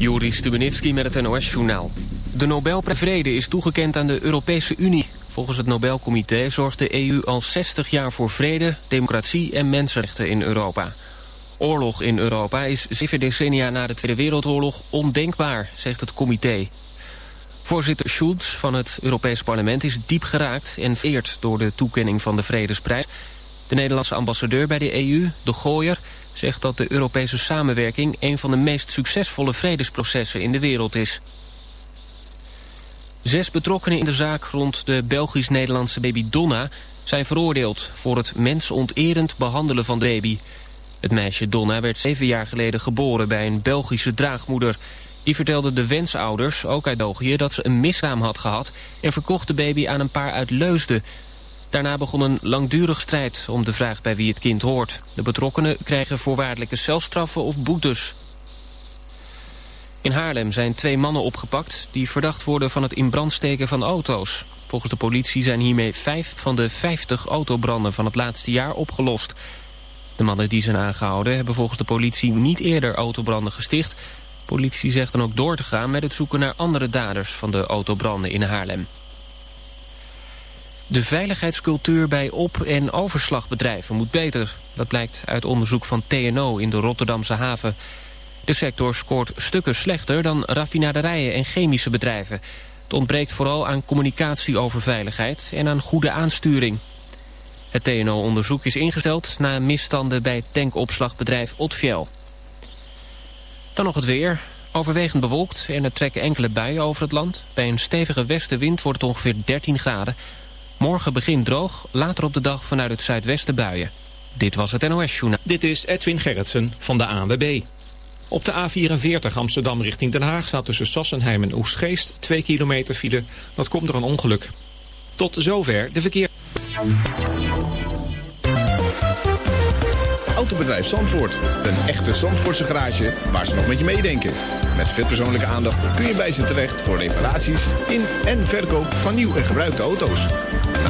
Juri Stubenitski met het NOS-journaal. De Nobelprijs Vrede is toegekend aan de Europese Unie. Volgens het Nobelcomité zorgt de EU al 60 jaar voor vrede, democratie en mensenrechten in Europa. Oorlog in Europa is zeven decennia na de Tweede Wereldoorlog ondenkbaar, zegt het comité. Voorzitter Schulz van het Europees Parlement is diep geraakt en vereerd door de toekenning van de Vredesprijs. De Nederlandse ambassadeur bij de EU, De Gooier, zegt dat de Europese samenwerking... een van de meest succesvolle vredesprocessen in de wereld is. Zes betrokkenen in de zaak rond de Belgisch-Nederlandse baby Donna... zijn veroordeeld voor het mensonterend behandelen van de baby. Het meisje Donna werd zeven jaar geleden geboren bij een Belgische draagmoeder. Die vertelde de wensouders, ook uit België, dat ze een misraam had gehad... en verkocht de baby aan een paar uit Leusden... Daarna begon een langdurig strijd om de vraag bij wie het kind hoort. De betrokkenen krijgen voorwaardelijke celstraffen of boetes. In Haarlem zijn twee mannen opgepakt die verdacht worden van het in brand steken van auto's. Volgens de politie zijn hiermee vijf van de vijftig autobranden van het laatste jaar opgelost. De mannen die zijn aangehouden hebben volgens de politie niet eerder autobranden gesticht. politie zegt dan ook door te gaan met het zoeken naar andere daders van de autobranden in Haarlem. De veiligheidscultuur bij op- en overslagbedrijven moet beter. Dat blijkt uit onderzoek van TNO in de Rotterdamse haven. De sector scoort stukken slechter dan raffinaderijen en chemische bedrijven. Het ontbreekt vooral aan communicatie over veiligheid en aan goede aansturing. Het TNO-onderzoek is ingesteld na misstanden bij tankopslagbedrijf Otfiel. Dan nog het weer. Overwegend bewolkt en er trekken enkele buien over het land. Bij een stevige westenwind wordt het ongeveer 13 graden. Morgen begint droog, later op de dag vanuit het zuidwesten buien. Dit was het NOS Journaal. Dit is Edwin Gerritsen van de ANWB. Op de A44 Amsterdam richting Den Haag staat tussen Sassenheim en Oestgeest 2 kilometer file. Dat komt door een ongeluk. Tot zover de verkeer. Autobedrijf Zandvoort. Een echte Zandvoortse garage waar ze nog met je meedenken. Met veel persoonlijke aandacht kun je bij ze terecht voor reparaties in en verkoop van nieuw en gebruikte auto's.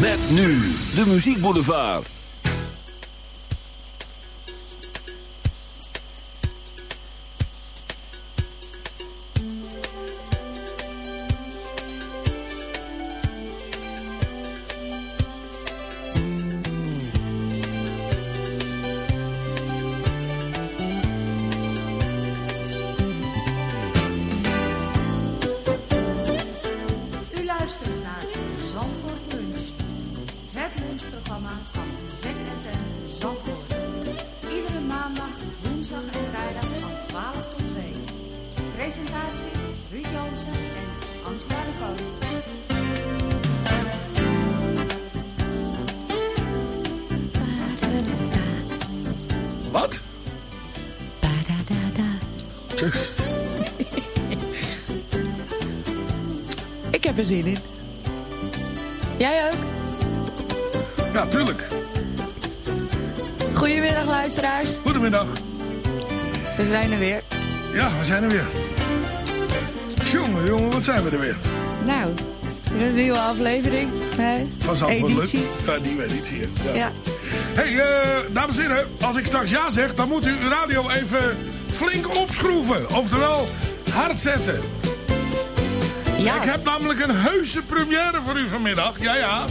Met nu de muziekboulevard. Er zin in. Jij ook? Ja, tuurlijk. Goedemiddag luisteraars. Goedemiddag. We zijn er weer. Ja, we zijn er weer. Jongen, jongen, wat zijn we er weer? Nou, weer een nieuwe aflevering. Hè? Van Zandvoort Leuk. Editie. Ja, die editie. Ja. Ja. hey, eh, dames en heren, als ik straks ja zeg, dan moet u uw radio even flink opschroeven. Oftewel, hard zetten. Ja. Ik heb namelijk een heuse première voor u vanmiddag. Ja, ja.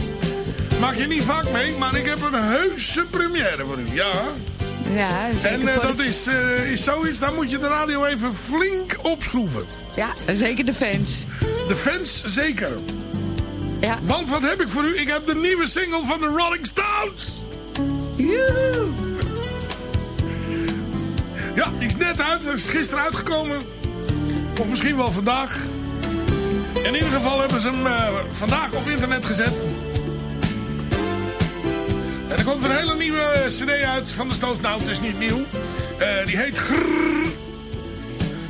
Maak je niet vaak mee, maar ik heb een heuse première voor u. Ja. Ja, zeker En eh, dat is, eh, is zoiets, daar moet je de radio even flink opschroeven. Ja, zeker de fans. De fans zeker. Ja. Want wat heb ik voor u? Ik heb de nieuwe single van de Rolling Stones. Joehoe. Ja, die is net uit. Is gisteren uitgekomen. Of misschien wel vandaag. In ieder geval hebben ze hem eh, vandaag op internet gezet. En er komt een hele nieuwe cd uit van de Stones. Nou, het is niet nieuw. Eh, die heet Grrr.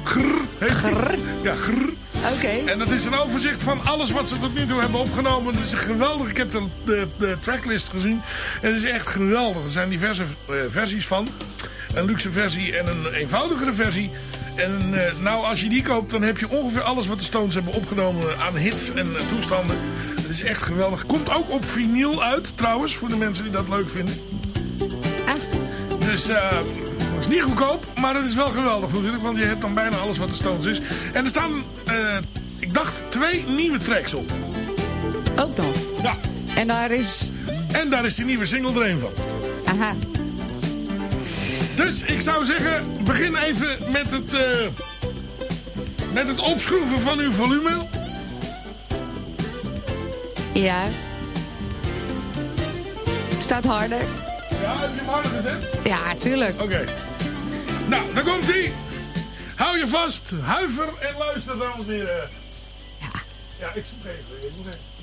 Grrr. Heet Grrr. Ja, Grrr. Oké. En dat is een overzicht van alles wat ze tot nu toe hebben opgenomen. Het is een geweldig. Ik heb de, de, de tracklist gezien. En het is echt geweldig. Er zijn diverse eh, versies van. Een luxe versie en een eenvoudigere versie. En eh, nou, als je die koopt, dan heb je ongeveer alles wat de Stones hebben opgenomen aan hits en eh, toestanden. Het is echt geweldig. Komt ook op vinyl uit, trouwens, voor de mensen die dat leuk vinden. Dus eh, het is niet goedkoop, maar het is wel geweldig natuurlijk. Want je hebt dan bijna alles wat de Stones is. En er staan, eh, ik dacht, twee nieuwe tracks op. Ook nog. Ja. En daar is... En daar is die nieuwe single er een van. Aha. Dus ik zou zeggen, begin even met het, eh, met het opschroeven van uw volume. Ja. Staat harder. Ja, heb je hem harder gezet? Ja, tuurlijk. Oké. Nou, daar komt hij. Hou je vast, huiver en luister, dames en heren. Ja. Ja, ik zoek even. Ik moet even.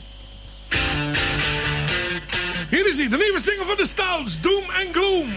Hier is hij, de nieuwe single van de Stones, Doom and Gloom.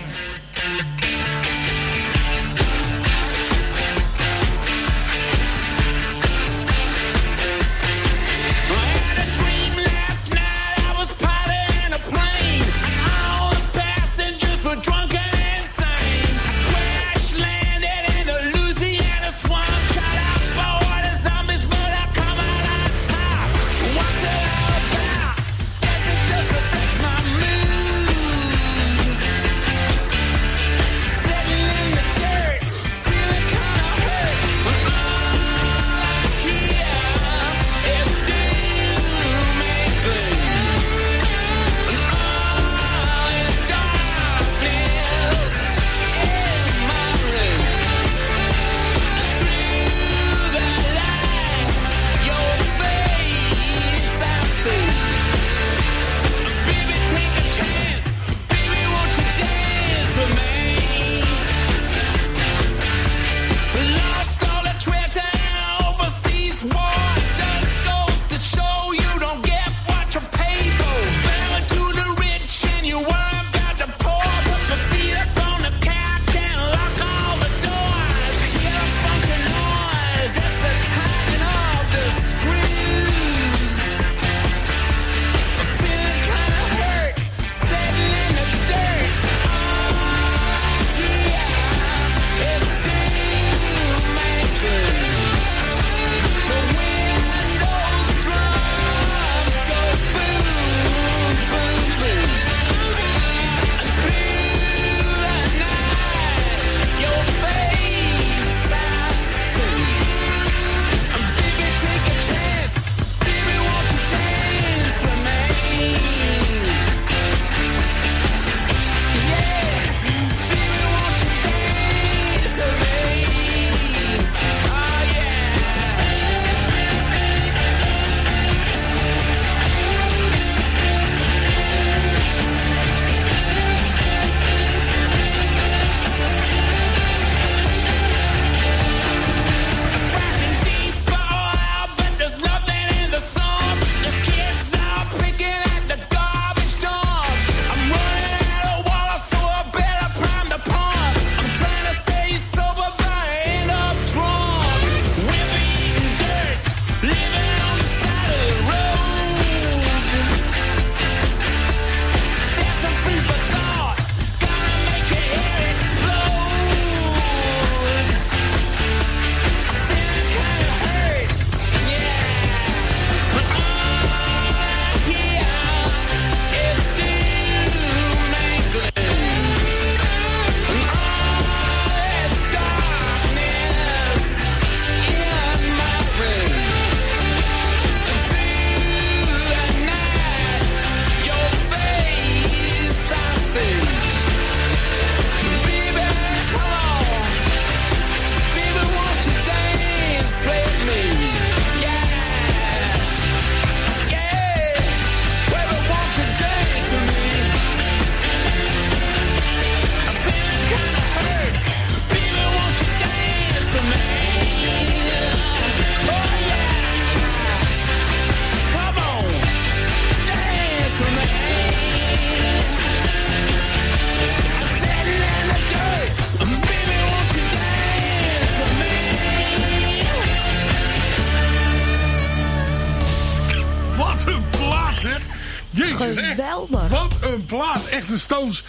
Een Stones.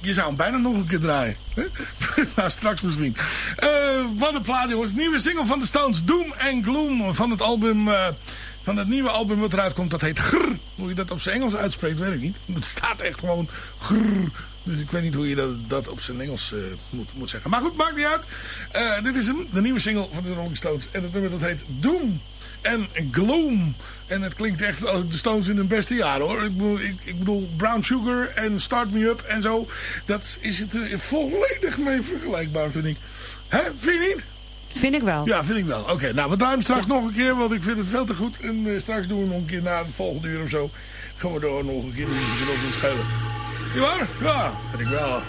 Je zou hem bijna nog een keer draaien. nou, straks misschien. Eh, wat een plaat jongens. Nieuwe single van de Stones. Doom and Gloom. Van het album... eh, van het nieuwe album wat eruit komt. Dat heet Grrr. Hoe je dat op zijn Engels uitspreekt, weet ik niet. Het staat echt gewoon Grrr. Dus ik weet niet hoe je dat, dat op zijn Engels eh, moet, moet zeggen. Maar goed, maakt niet uit. Dit is. De nieuwe single van de Rolling Stones. En het nummer dat heet Doom en Gloom. En het klinkt echt als de Stones in hun beste jaren hoor. Ik bedoel, ik, ik bedoel Brown Sugar en Start Me Up en zo. Dat is het er volledig mee vergelijkbaar vind ik. Hè, vind je niet? Vind ik wel. Ja, vind ik wel. Oké, nou we draaien straks nog een keer, want ik vind het veel te goed. En eh, straks doen we nog een keer na het volgende uur of zo. Gaan we door nog een keer doen, ons schelen. Ja? Ja, vind ik wel.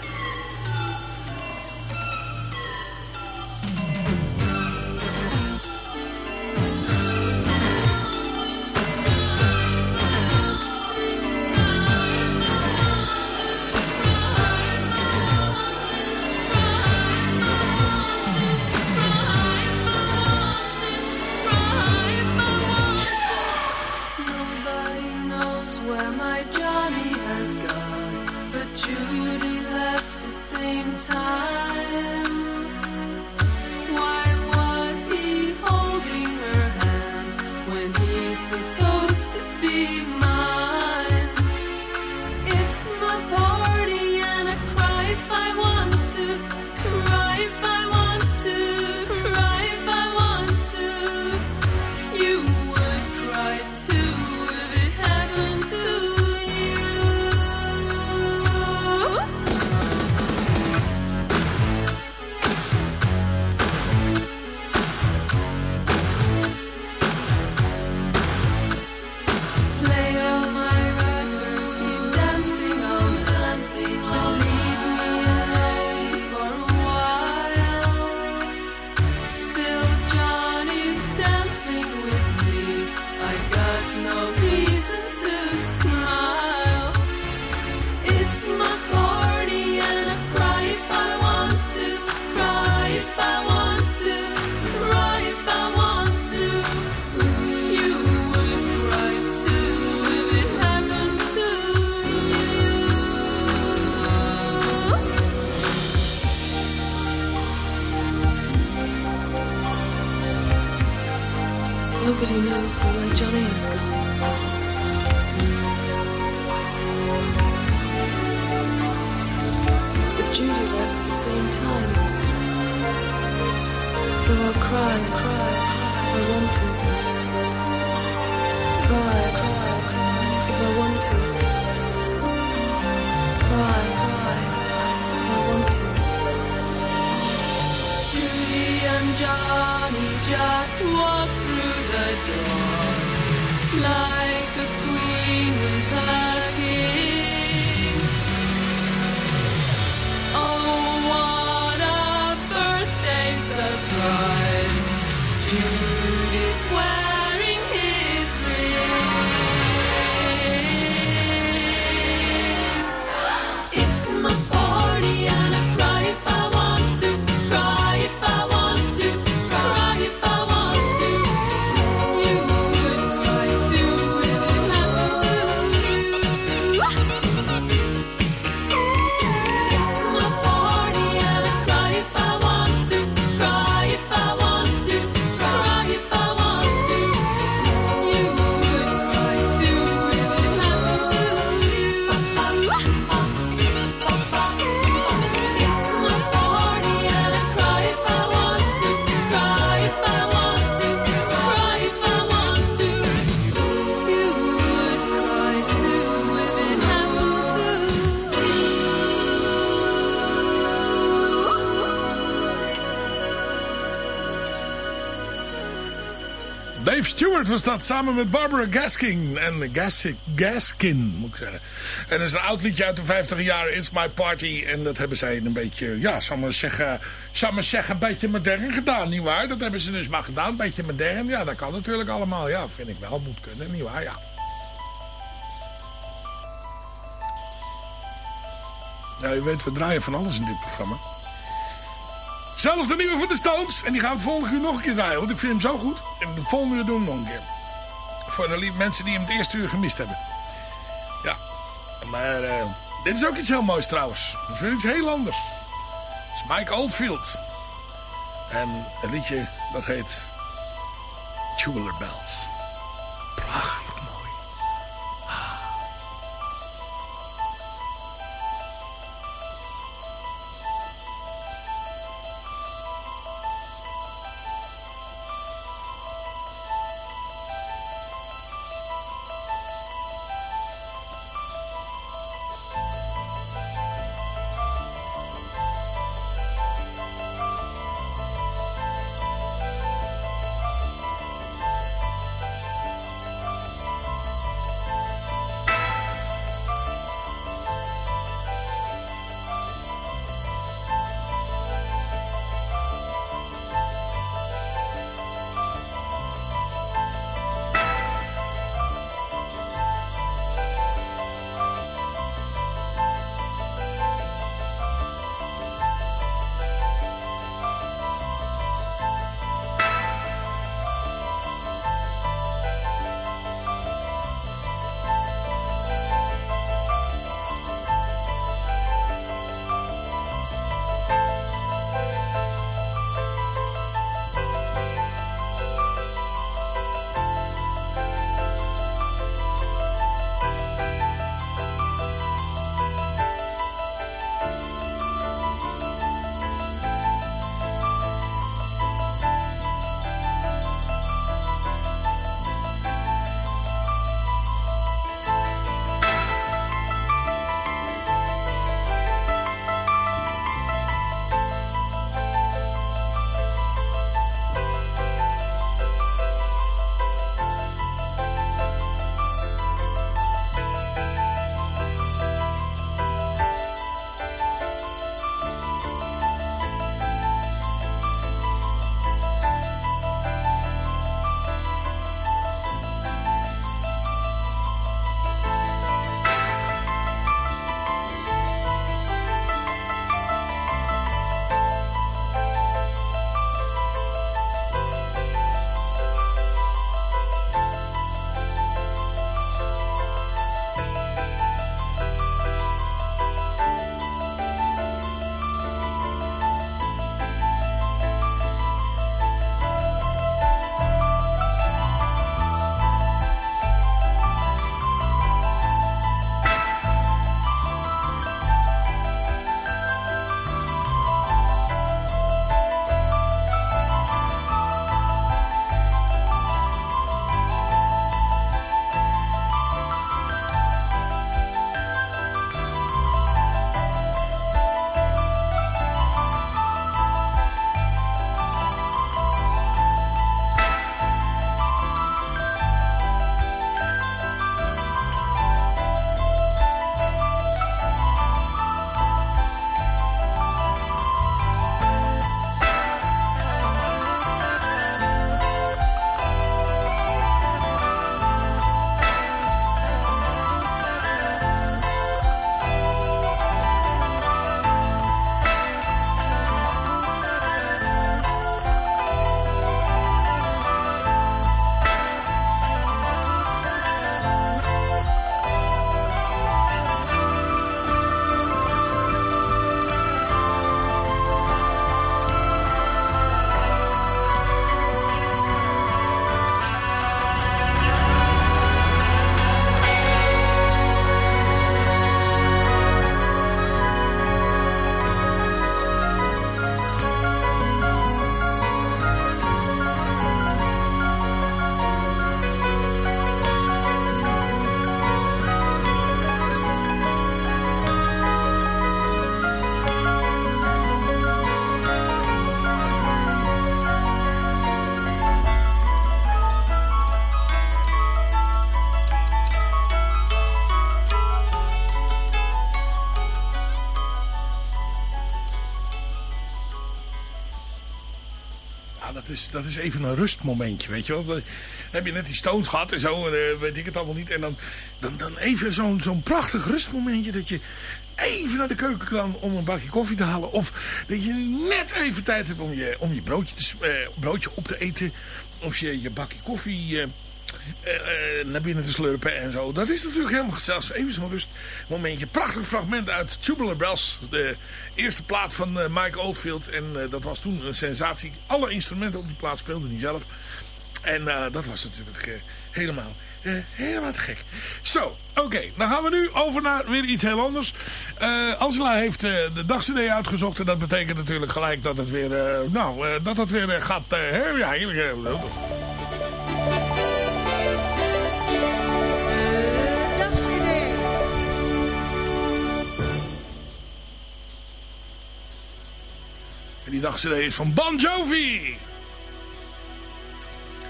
Nobody knows where my Johnny has gone. But Judy left at the same time. So I'll cry, cry, if I want to. Cry, cry, cry, if I want to. Cry, cry, if I want to. Judy and Johnny just walk Stewart was dat samen met Barbara Gaskin. En Gaskin, moet ik zeggen. En dat is een oud liedje uit de 50 jaren. It's My Party. En dat hebben zij een beetje, ja, zal maar zeggen, zal zeggen, een beetje modern gedaan, nietwaar? Dat hebben ze dus maar gedaan, een beetje modern. Ja, dat kan natuurlijk allemaal. Ja, vind ik wel, moet kunnen, nietwaar? Ja. Ja, u weet, we draaien van alles in dit programma. Zelfs de nieuwe van de Stones. En die gaan we volgende uur nog een keer draaien. Want ik vind hem zo goed. En de volgende uur doen we nog een keer. Voor de mensen die hem het eerste uur gemist hebben. Ja, maar eh, dit is ook iets heel moois trouwens. Dat vind ik iets heel anders. Het is Mike Oldfield. En het liedje dat heet Tubular Bells. Prachtig dat is, dat is even een rustmomentje, weet je wel. Dan heb je net die Stones gehad en zo, eh, weet ik het allemaal niet. En dan, dan, dan even zo'n zo'n prachtig rustmomentje dat je even naar de keuken kan om een bakje koffie te halen. Of dat je net even tijd hebt om je, om je broodje, te, eh, broodje op te eten. Of je je bakje koffie eh, naar binnen te slurpen en zo. Dat is natuurlijk helemaal zelfs even zo'n rust momentje. Prachtig fragment uit Tubular Bells. De eerste plaat van eh, Mike Oldfield. En eh, dat was toen een sensatie. Alle instrumenten op die plaat speelden hij zelf. En eh, dat was natuurlijk eh, helemaal, eh, helemaal te gek. Zo, oké. Dan gaan we nu over naar weer iets heel anders. Eh, Angela heeft eh, de dagcd uitgezocht. En dat betekent natuurlijk gelijk dat het weer, eh, nou, eh, dat het weer eh, gaat... eh, ja, hier, die dagcd is van Bon Jovi.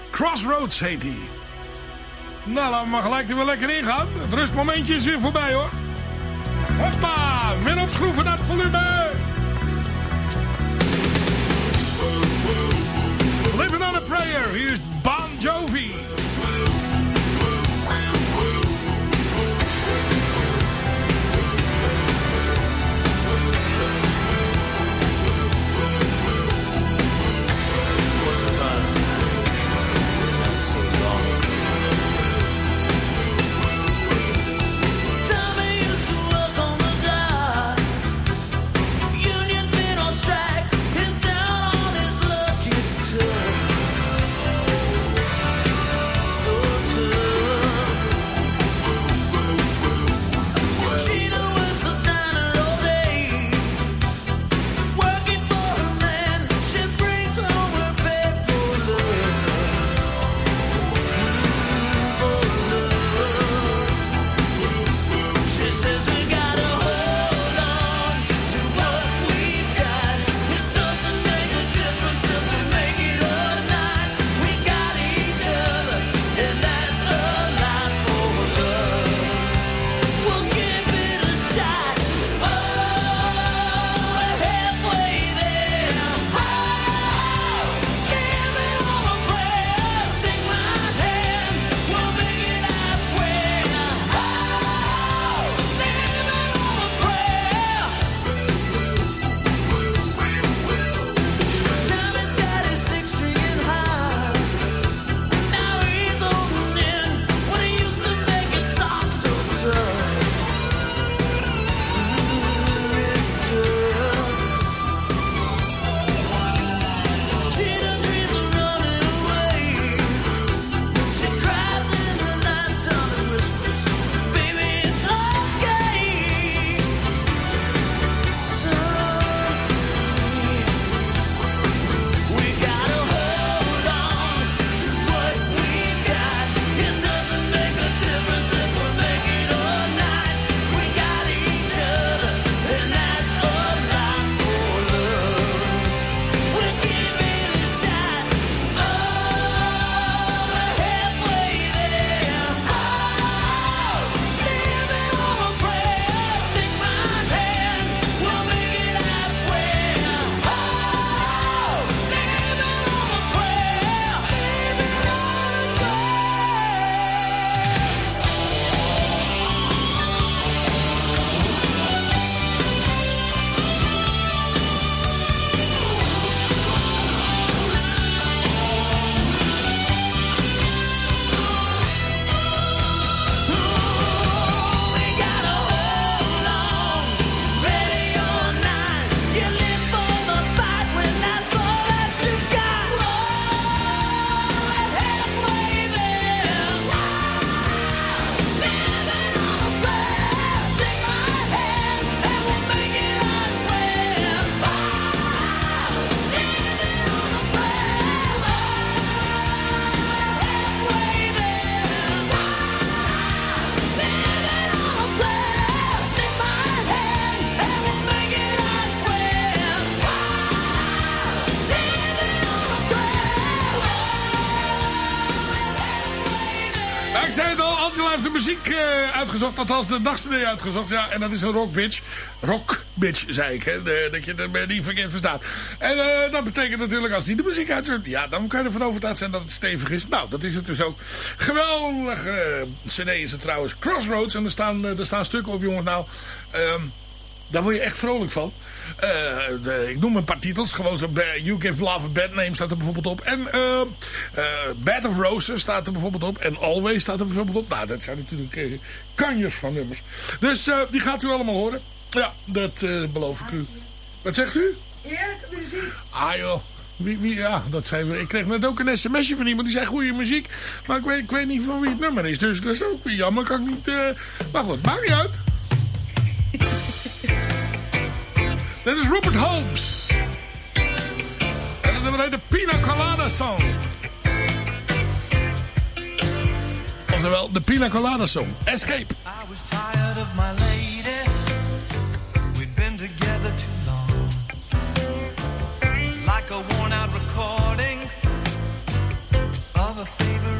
Crossroads heet die. Nou, laten we maar gelijk er weer lekker in gaan. Het rustmomentje is weer voorbij hoor. Hoppa, weer opschroeven naar het volume. Living on a prayer, hier is Bon Jovi. Uitgezocht. Althans, de dagcd uitgezocht. Ja, en dat is een rock bitch. Rock bitch, zei ik. Hè, dat je het niet verkeerd verstaat. En eh, dat betekent natuurlijk, als die de muziek uitzet... Ja, dan kan je ervan overtuigd zijn dat het stevig is. Nou, dat is het dus ook. Geweldige cd is het trouwens. Crossroads. En er staan, eh, er staan stukken op, jongens. Nou, ehm, Daar word je echt vrolijk van. Eh, de- ik noem een paar titels. Gewoon zo, You Give Love a Bad Name staat er bijvoorbeeld op. En eh, eh, Bed of Roses staat er bijvoorbeeld op. En Always staat er bijvoorbeeld op. Nou, dat zijn natuurlijk kanjers van nummers. Dus die gaat u allemaal horen. Ja, dat beloof ik u. Wat zegt u? Heerlijke muziek. Ah joh. Wie, wie, ja, dat zijn we. Ik kreeg net ook een sms'je van iemand die zei goede muziek. Maar ik weet, ik weet niet van wie het nummer is. Dus dat is ook weer jammer. Kan ik niet... eh maar goed, maakt niet uit. Dit is Rupert Holmes. En dat nummer heet de Pina Colada Song. Oftewel, de Pina Colada Song. Escape. I was tired of my lady. We'd been together too long. Like a worn out recording of a favorite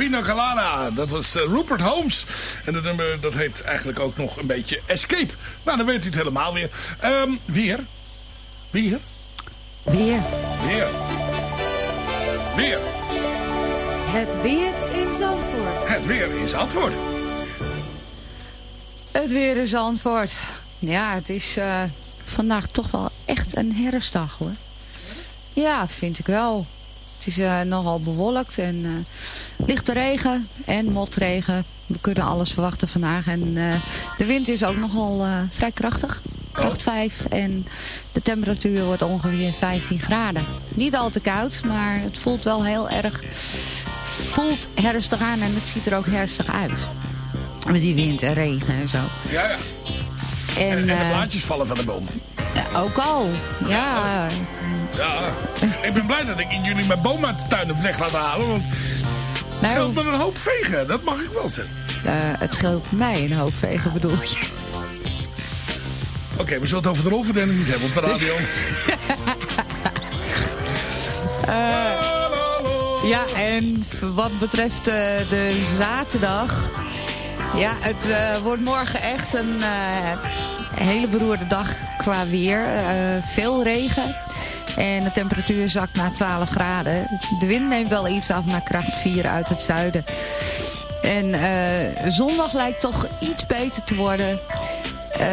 Pina Colada. Dat was eh, Rupert Holmes. En dat nummer dat heet eigenlijk ook nog een beetje Escape. Nou, dan weet u het helemaal weer. Ehm, weer. Weer. Weer. Weer. Weer. Het weer in Zandvoort. Het weer is antwoord. Het weer in Zandvoort. Ja, het is eh, vandaag toch wel echt een herfstdag hoor. Ja, vind ik wel. Het is eh, nogal bewolkt en eh, lichte regen en motregen. We kunnen alles verwachten vandaag. En eh, de wind is ook nogal vrij krachtig. Kracht 5 en de temperatuur wordt ongeveer 15 graden. Niet al te koud, maar het voelt wel heel erg... voelt herfstig aan en het ziet er ook herfstig uit. Met die wind en regen en zo. Ja, ja. En, En, en de blaadjes vallen van de boom. ook al, ja. Ja. Ik ben blij dat ik in jullie mijn boom uit de tuin heb weg laten halen. Want het Nou, scheelt me een hoop vegen. Dat mag ik wel zeggen. eh, het scheelt mij een hoop vegen bedoel je. Oké, we zullen het over de rolverdeling niet hebben op de radio. Ja, en wat betreft eh, de zaterdag... Ja, het eh, wordt morgen echt een eh, hele beroerde dag qua weer. Eh, veel regen. En de temperatuur zakt naar 12 graden. De wind neemt wel iets af naar kracht 4 uit het zuiden. En eh, zondag lijkt toch iets beter te worden. Eh,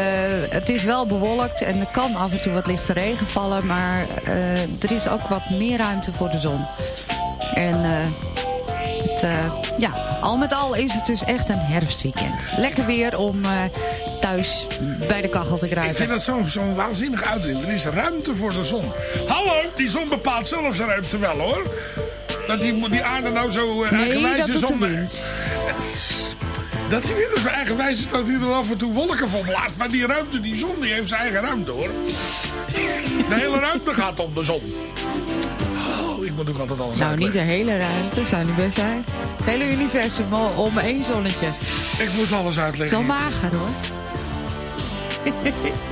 het is wel bewolkt en er kan af en toe wat lichte regen vallen. Maar eh, er is ook wat meer ruimte voor de zon. En het, ja, al met al is het dus echt een herfstweekend. Lekker weer om thuis bij de kachel te Ik vind dat zo'n zo'n waanzinnig uitzicht. Er is ruimte voor de zon. Hallo, die zon bepaalt zelf zijn ruimte wel hoor. Dat die, die aarde nou zo uh, Nee, eigenwijs is om... Dat hij weer zo eigenwijs is dat hij er af en toe wolken van blaast. Maar die ruimte, die zon, die heeft zijn eigen ruimte hoor. De hele ruimte gaat om de zon. Ik moet ook altijd alles Nou, niet de hele ruimte, zou niet best zijn. Het hele universum om- om één zonnetje. Ik moet alles uitleggen. Zo mager hoor.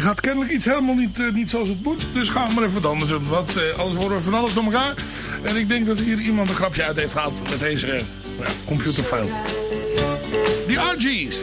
Je gaat kennelijk iets helemaal niet, eh, niet zoals het moet. Dus gaan we maar even wat anders doen. Want eh, anders horen we van alles door elkaar. En ik denk dat hier iemand een grapje uit heeft gehaald met deze ja, computerfile. Die RG's.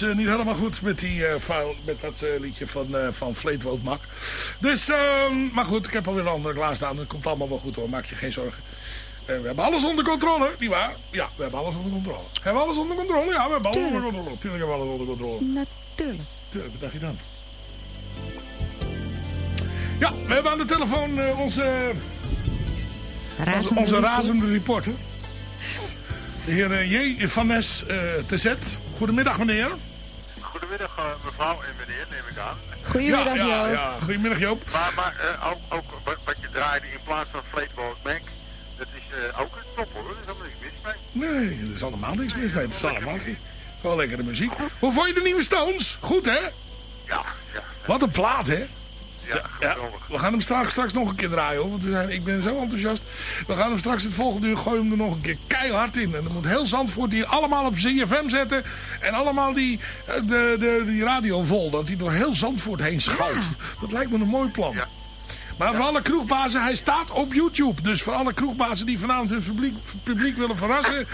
Niet, eh, niet helemaal goed met, die, file, met dat eh, liedje van, van Fleetwood Mac. Dus, ehm, maar goed, ik heb alweer een andere klaarstaan. Het komt allemaal wel goed hoor, maak je geen zorgen. We hebben alles onder controle, niet waar? Ja, we hebben alles onder controle. Hebben we alles onder controle? Ja, we hebben alles onder controle. Tuurlijk hebben we alles onder controle. Natuurlijk. Tuurlijk, wat dacht je dan? Ja, we hebben aan de telefoon onze, onze, Razende onze razende reporter. De heer J. van Nes eh TZ. Goedemiddag meneer. Goedemiddag eh, mevrouw en meneer, neem ik aan. Goedemiddag, ja, ja, Joop. ja. Goedemiddag Joop. Maar, maar eh, ook, ook wat, wat je draaide in plaats van Fleetwood Mac, dat is eh, ook een top hoor. Er is helemaal niks mis mee. Nee, er is allemaal niks mis mee. Het is allemaal gewoon lekkere muziek. Hoe vond je de nieuwe Stones? Goed hè? Ja, ja, Wat een plaat hè? Ja, we gaan hem straks, straks nog een keer draaien hoor. Want we zijn, ik ben zo enthousiast. We gaan hem straks het volgende uur gooien hem er nog een keer keihard in. En dan moet heel Zandvoort die allemaal op ZFM zetten. En allemaal die, eh, de, de, die radio vol. Dat die door heel Zandvoort heen schalt. Dat lijkt me een mooi plan. Ja. Maar voor alle kroegbazen, hij staat op YouTube. Dus voor alle kroegbazen die vanavond hun publiek, publiek willen verrassen...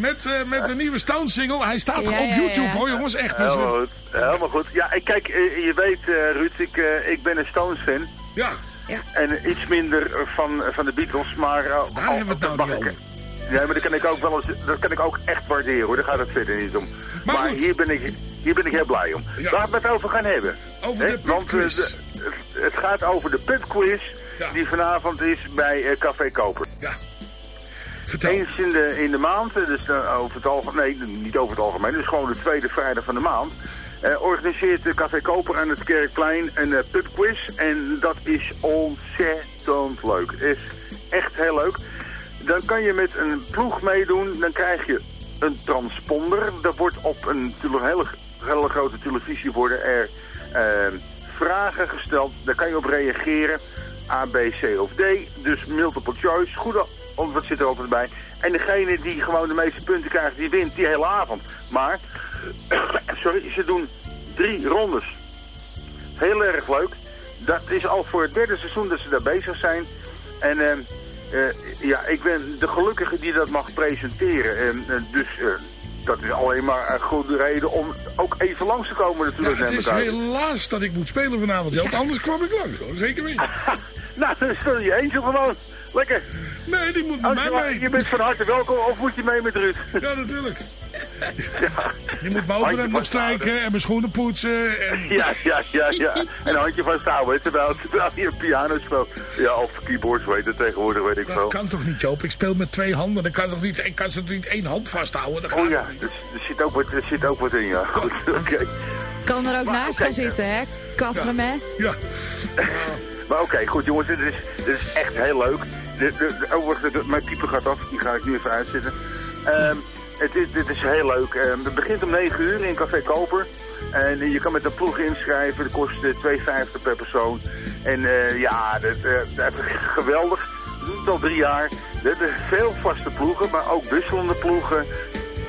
met, eh, met de nieuwe Stones single. Hij staat Ja, op ja, YouTube ja. hoor jongens, echt. Dus, eh, Helemaal goed, helemaal goed. Ja, ik, kijk, eh, je weet eh, Ruud, ik, eh, ik ben een Stones fan. ja, En eh, iets minder van, van de Beatles, maar... eh, daar hebben we het nou niet. Ja, maar dat kan ik ook wel eens, dat kan ik ook echt waarderen hoor, daar gaat het verder niet om. Maar hier, ben ik, hier ben ik heel blij om. Ja. Waar we het over gaan hebben. Over de Want eh, de- het, gaat over de pubquiz Ja. die vanavond is bij eh, Café Koper. Ja. Vertel. Eens in de, in de maand, eh, dus eh, over het algemeen, nee, niet over het algemeen, dus gewoon de tweede vrijdag van de maand, organiseert de Café Koper aan het Kerkplein een eh, pubquiz. En dat is ontzettend leuk. is echt heel leuk. Dan kan je met een ploeg meedoen, dan krijg je een transponder. Daar wordt op een hele, hele grote televisie worden er vragen gesteld. Daar kan je op reageren. A, B, C of D. Dus multiple choice. Goede antwoord zit er altijd bij. En degene die gewoon de meeste punten krijgt, die wint die hele avond. Maar, sorry, ze doen drie rondes. Heel erg leuk. Dat is al voor het derde seizoen dat ze daar bezig zijn. En eh, ja, ik ben de gelukkige die dat mag presenteren. En, eh, dus eh, dat is alleen maar een goede reden om ook even langs te komen Ja, natuurlijk. het neem is helaas dat ik moet spelen vanavond, Joop. Anders kwam ik langs, hoor. Zeker weten. nou, dan speel je eentje gewoon. Lekker. Nee, die moet met mij Angela, mee. je bent van harte welkom of moet je mee met Ruud? Ja, natuurlijk. Ja. Je moet mijn overhemd nog strijken en mijn schoenen poetsen. En... Ja, ja, ja, ja. En een handje vasthouden, hè, terwijl, terwijl je een piano speelt. Ja, of keyboard, zo heet het tegenwoordig, weet ik Dat veel. kan toch niet, Joop? Ik speel met twee handen. Dan kan, toch niet, ik kan ze toch niet één hand vasthouden? Dat Oh ja, toch niet? er, er, zit ook wat, er zit ook wat in, ja. Goed, oké. Kan er ook Maar, naast gaan zitten, hè? Katremet. Ja. Maar oké, goed jongens, dit is, dit is echt heel leuk. De, de, de, oh, wacht, de- mijn pieper gaat af, die ga ik nu even uitzetten. Ehm, het is, dit is heel leuk. Ehm, het begint om 9 uur in Café Koper. En je kan met een ploeg inschrijven, dat kost eh, 2,50 per persoon. En eh, ja, dat, eh, is geweldig. Doen het al drie jaar. We hebben veel vaste ploegen, maar ook wisselende ploegen.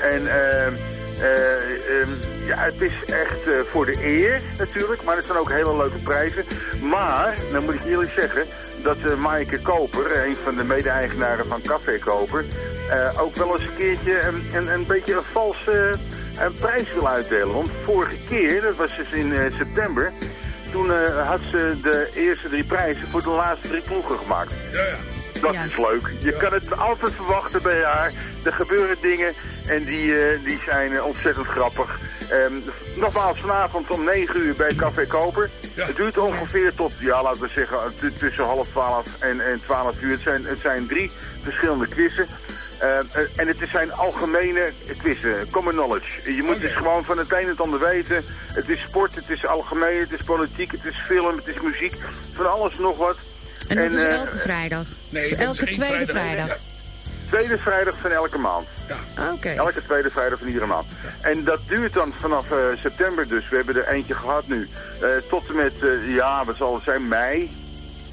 En ehm, eh, ehm, ja, het is echt eh, voor de eer natuurlijk, maar het zijn ook hele leuke prijzen. Maar, dan moet ik eerlijk zeggen, dat eh Maaike Koper, een van de mede-eigenaren van Café Koper, eh, ook wel eens een keertje een, een, een beetje een valse eh, prijs wil uitdelen. Want vorige keer, dat was dus in eh, september, toen eh, had ze de eerste drie prijzen voor de laatste drie ploegen gemaakt. Ja, ja. Dat Ja. is leuk. Je kan het altijd verwachten bij haar. Er gebeuren dingen en die, eh, die zijn eh, ontzettend grappig. Ehm, nogmaals, vanavond om 9 uur bij Café Koper. Ja. Het duurt ongeveer tot, ja, laten we zeggen, t- tussen half 12 en, en 12 uur. Het zijn, het zijn drie verschillende quizzen. Ehm, eh, en het zijn algemene quizzen, common knowledge. Je moet Oké. dus gewoon van het een en het ander weten. Het is sport, het is algemeen, het is politiek, het is film, het is muziek. Van alles nog wat. En dat is eh, elke vrijdag. Nee, elke tweede vrijdag. vrijdag. Ja. Tweede vrijdag van elke maand. Oké. Elke tweede vrijdag van iedere maand. En dat duurt dan vanaf eh, september dus. We hebben er eentje gehad nu. Eh, tot en met, eh, ja, wat zal het zijn, mei.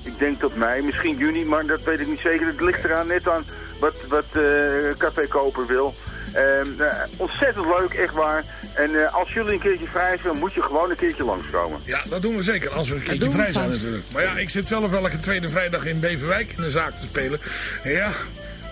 Ik denk tot mei, misschien juni, maar dat weet ik niet zeker. Het ligt eraan net aan wat, wat eh, Café Koper wil. Ehm, eh, ontzettend leuk, echt waar. En eh, als jullie een keertje vrij zijn, moet je gewoon een keertje langskomen. Ja, dat doen we zeker. Als we een keertje vrij zijn vast. natuurlijk. Maar ja, ik zit zelf elke tweede vrijdag in Beverwijk in de zaak te spelen. Ja,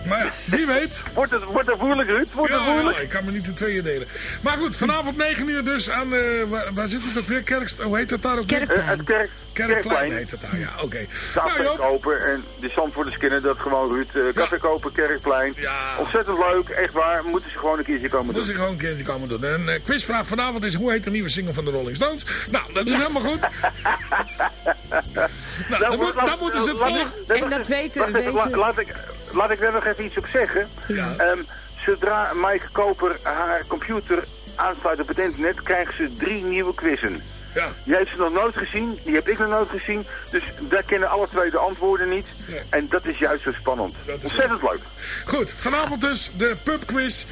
Maar ja, wie weet. Wordt het, wordt het moeilijk, Ruud? Wordt het Ja, moeilijk? ja, ik kan me niet in tweeën delen. Maar goed, vanavond 9 uur dus aan... eh, waar, waar zit het ook weer? Kerkst, hoe heet dat daar ook weer? Eh, het kerk, Kerkplein Kerkplein. heet het daar, ja. Oké. Café Nou kopen en de Zandvoorters kennen dat gewoon, Ruud. Eh café kopen, Kerkplein. Ontzettend leuk, echt waar. Moeten ze gewoon een keertje komen doen. moet ik gewoon een keertje komen doen. En een quizvraag vanavond is, hoe heet de nieuwe single van de Rolling Stones? Nou, dat is helemaal goed. nou, dan, moet- dan moeten ze het volgen. laat- En dat weten- weten- Laat ik, laat ik daar nog even iets op zeggen. Ehm, zodra Mike Koper haar computer aansluit op het internet, krijgen ze drie nieuwe quizzen. Ja. Die heeft ze nog nooit gezien, die heb ik nog nooit gezien. Dus daar kennen alle twee de antwoorden niet. En dat is juist zo spannend. Ontzettend leuk. Goed, vanavond dus de pubquiz.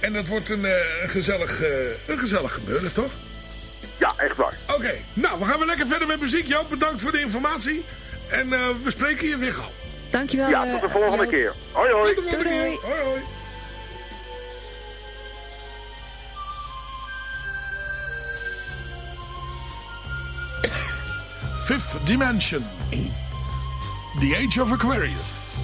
En dat wordt een, eh, gezellig, eh, een gezellig gebeuren, toch? Ja, echt waar. Oké, nou, we gaan weer lekker verder met muziek. Joop, bedankt voor de informatie. En eh, we spreken je weer gauw. Dankjewel. Ja, tot de volgende keer. Hoi hoi. Tot de volgende keer. Hoi hoi. Fifth Dimension. The Age of Aquarius.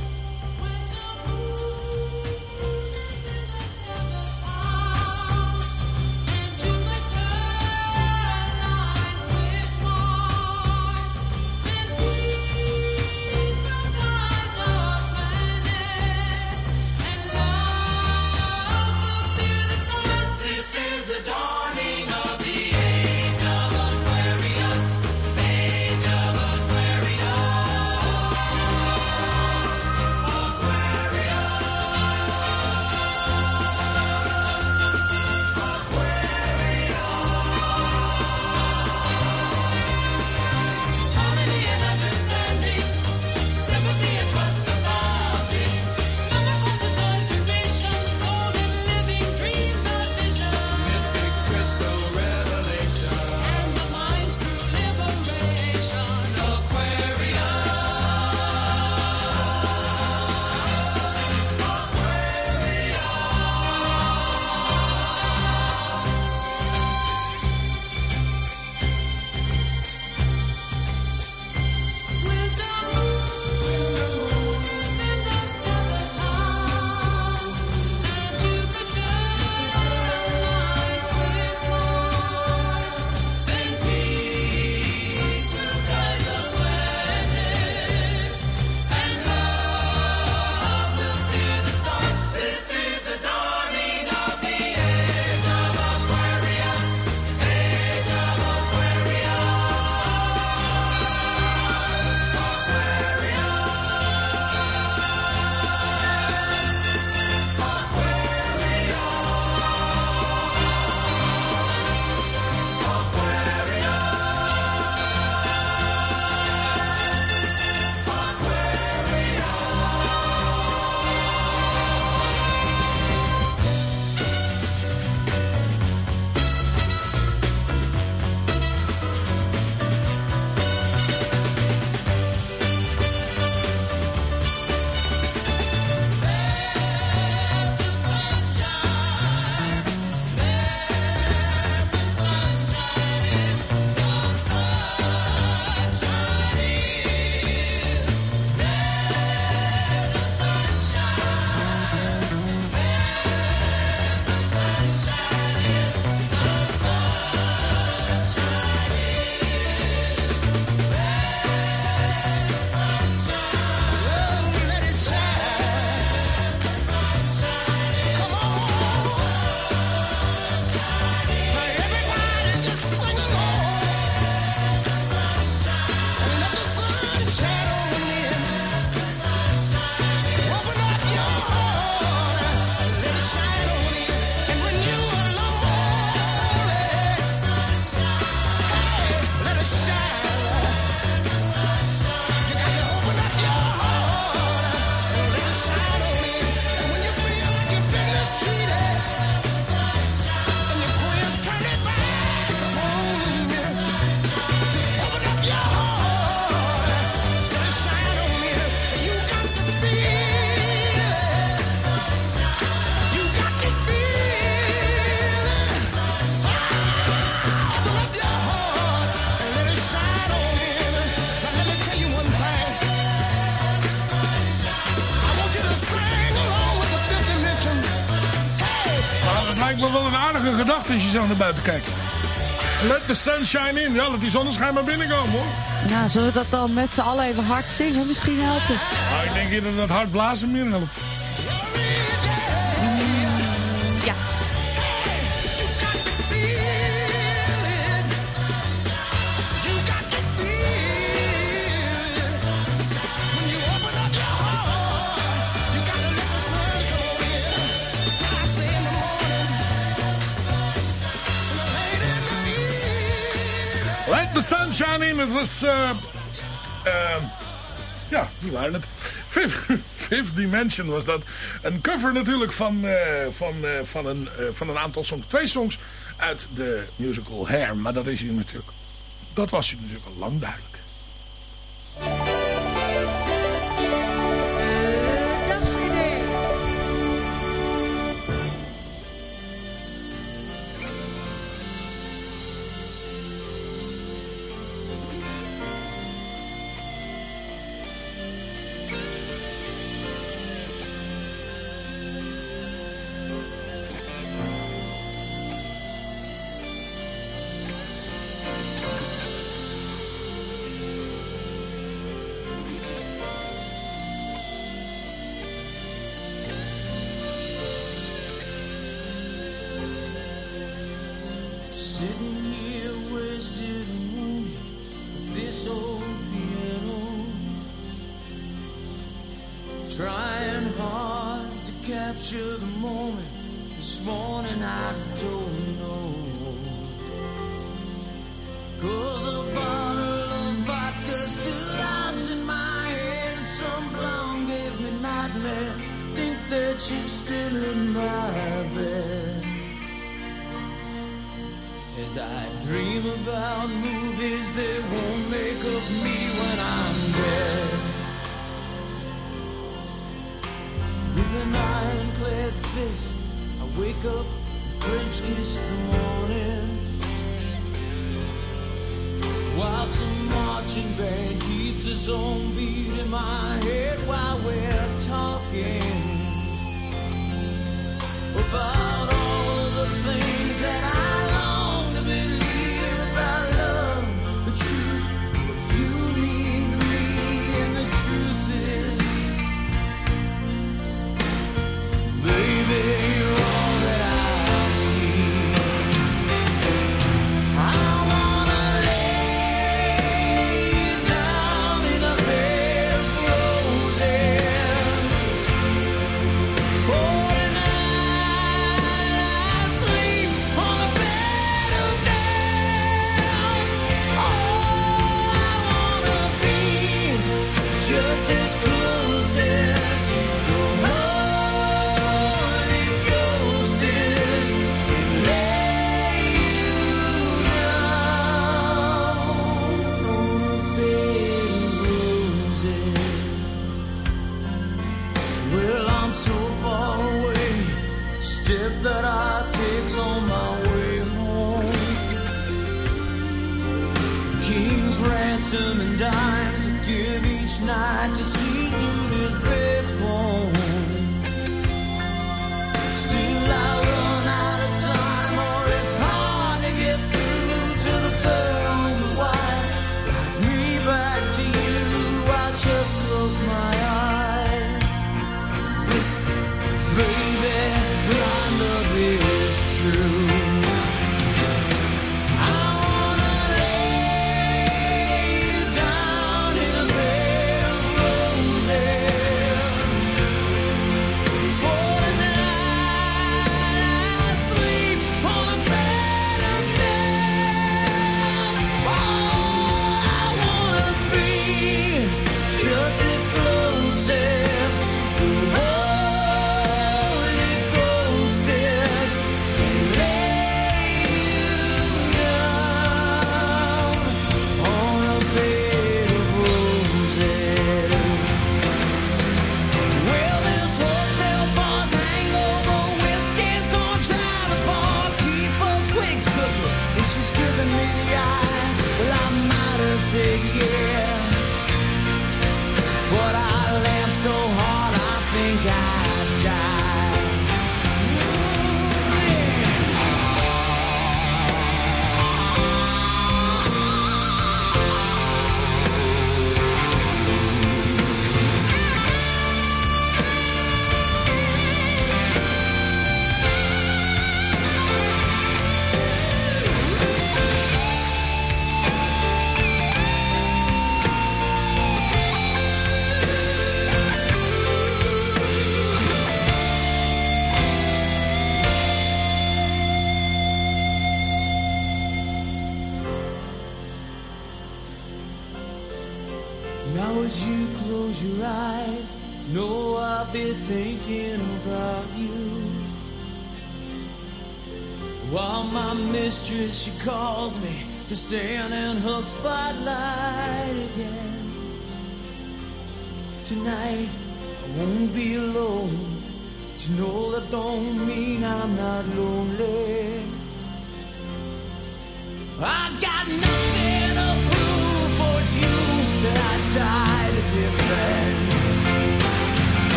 te. Let the sunshine in. Ja, laat die zonneschijn maar binnenkomen hoor. Nou, zullen we dat dan met z'n allen even hard zingen? Misschien helpt het. Ik denk eerder dat hard blazen meer helpt. Het was... Eh, eh, ja, die waren het. Fifth, Fifth, Dimension was dat. Een cover natuurlijk van, eh, van, van, een, van een aantal songs. Twee songs uit de musical Hair. Maar dat is hier natuurlijk... Dat was hier natuurlijk al lang duidelijk.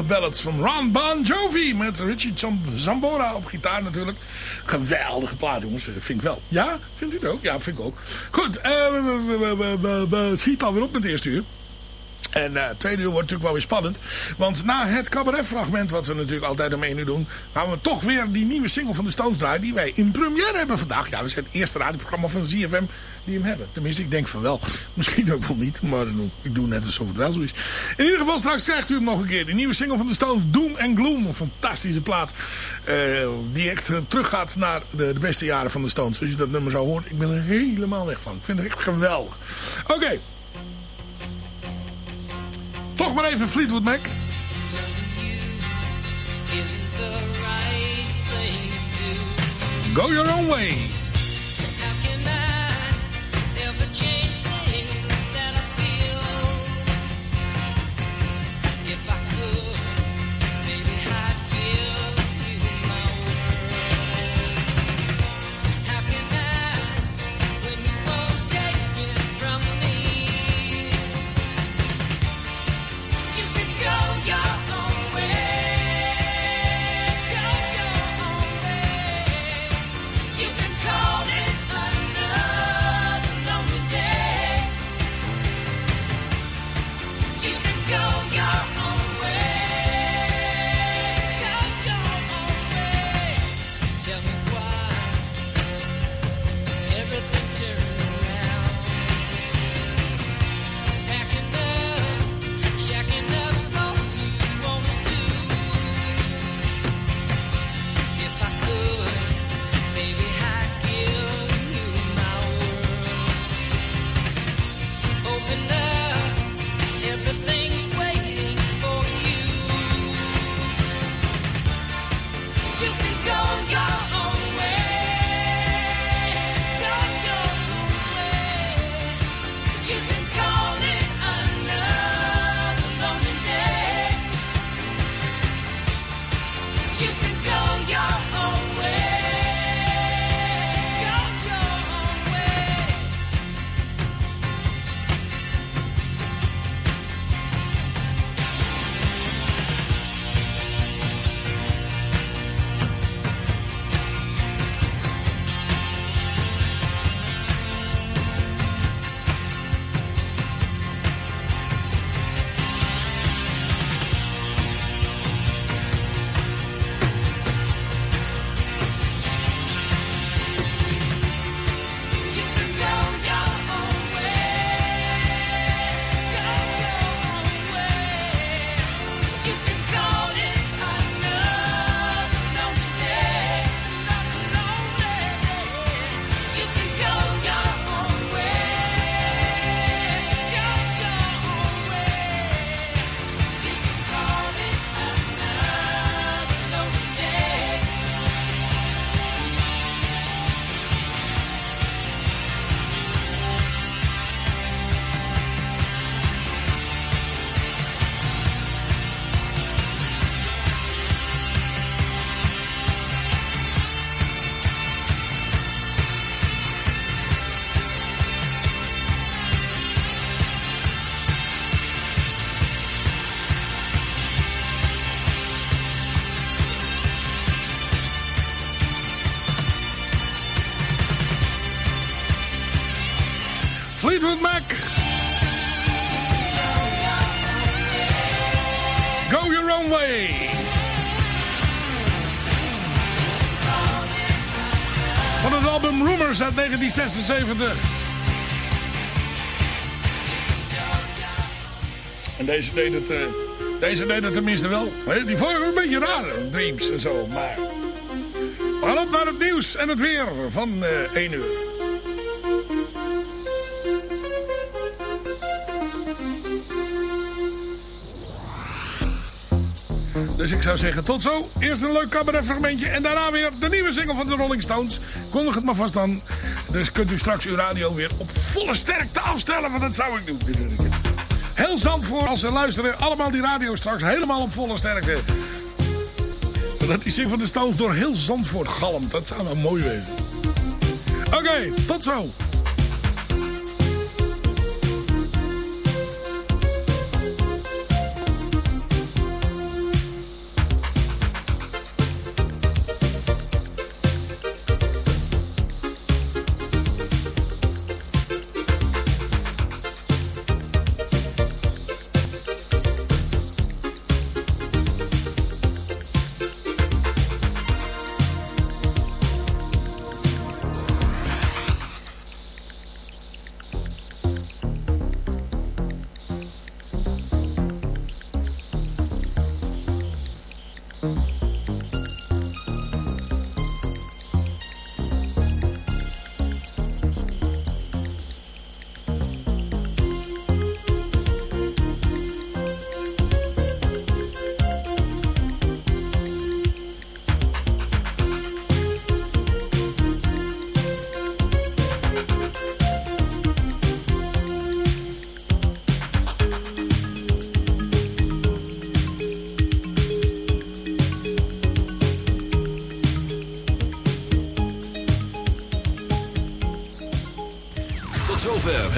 Prachtige van Ron Bon Jovi. Met Richie Zam- Zambora op gitaar natuurlijk. Geweldige plaat jongens, eh, vind ik wel. Ja, vindt u het ook? Ja, vind ik ook. Goed, eh, we, we, schieten alweer op met het eerste uur. En eh tweede uur wordt natuurlijk wel weer spannend. Want na het cabaretfragment, wat we natuurlijk altijd om één uur doen... gaan we toch weer die nieuwe single van de Stones draaien... die wij in première hebben vandaag. Ja, we zijn het eerste radioprogramma van ZFM die hem hebben. Tenminste, ik denk van wel. Misschien ook wel niet, maar eh, ik doe net alsof het wel zo is. In ieder geval, straks krijgt u hem nog een keer. Die nieuwe single van de Stones, Doom and Gloom. Een fantastische plaat. eh, die echt teruggaat naar de, de beste jaren van de Stones. Als je dat nummer zo hoort, ik ben er helemaal weg van. Ik vind het echt geweldig. Oké. Toch maar even Fleetwood Mac. Isn't the right thing to do? Go your own way. 1976. En deze deed het, eh, deze deed het tenminste wel. Die vorige een beetje raar, Dreams en zo. Maar we op naar het nieuws en het weer van eh 1 uur. Dus ik zou zeggen tot zo. Eerst een leuk cabaretfragmentje en daarna weer de nieuwe single van de Rolling Stones. Kondig het maar vast aan. Dus kunt u straks uw radio weer op volle sterkte afstellen. Want dat zou ik doen. Heel Zandvoort, als ze luisteren, allemaal die radio straks helemaal op volle sterkte. Zodat die zin van de Stones door heel Zandvoort galmt. Dat zou wel mooi wezen. Oké, tot zo.